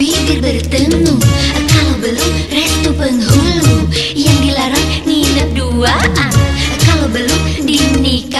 bibir bertemu Kalau belum, restu penghulu. Yang dilarang, nginep duaan Kalau belum, dinikah.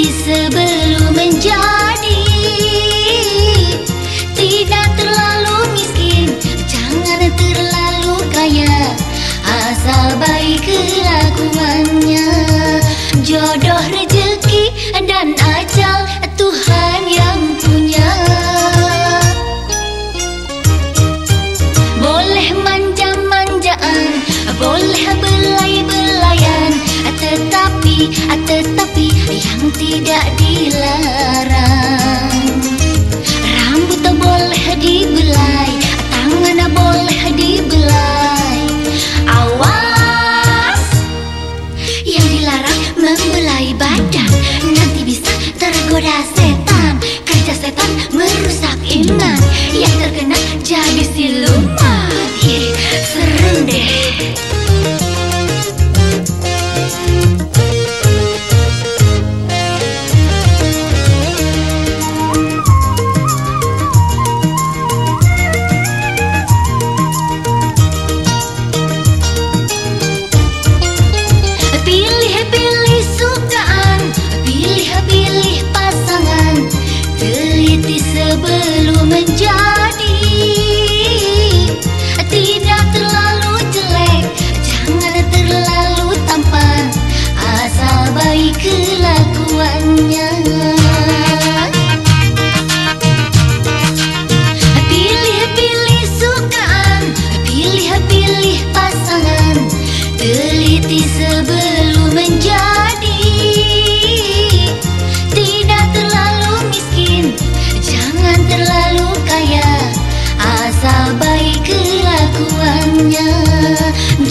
Teliti sebelum menjadi. Tidak terlalu miskin Jangan terlalu kaya. Asal baik kelakuannya Jodoh rezeki Tetapi, Yang tidak dilarang. Rambut boleh dibelai Tangan boleh dibelai. Awas! Yang dilarang membelai badan. Nanti bisa tergoda setan. Kerja setan merusak iman. Yang terkena jadi siluman. Serem deh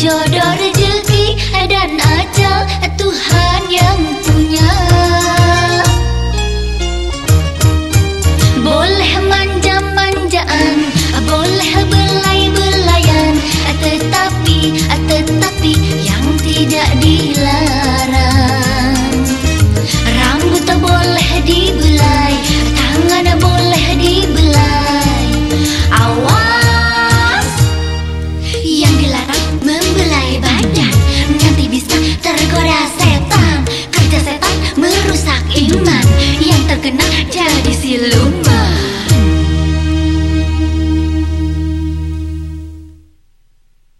Jodoh rezeki dan ajal Tuhan yang punya. Boleh manja-manjaan Boleh belai-belayan Tetapi, tetapi Yang tidak dilarang